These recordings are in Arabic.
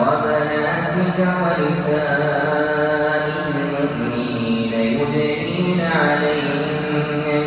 وبناتك ونساء المؤمنين يدنين عليهن من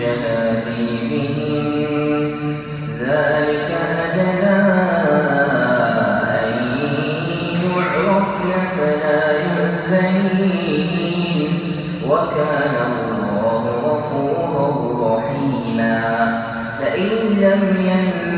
جلابيبهن. ذلك أدنى أن يعرفن فلا يؤذين وكان الله غفورا رحيما. فإن لم ينه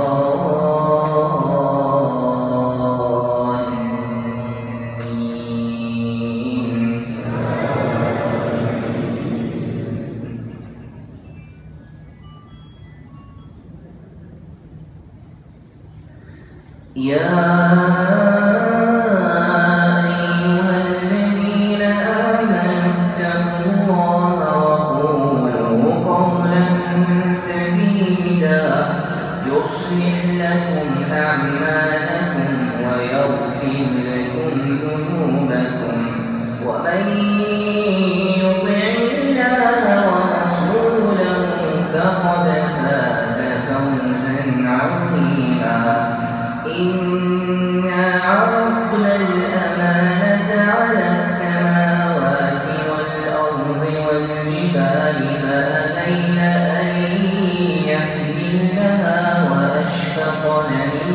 أعمالكم ويغفر لكم ذنوبكم ومن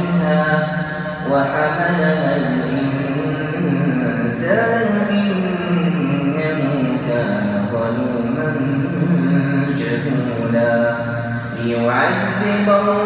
منها وحملها الإنسان إنه كان ظلوما جهولا ليعذب الله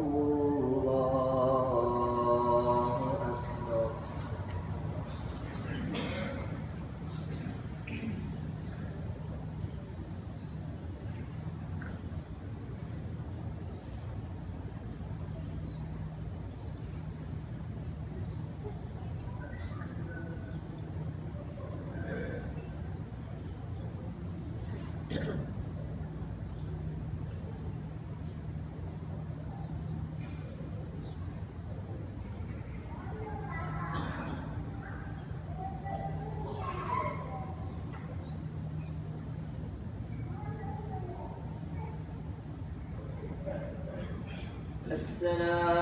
الله السلام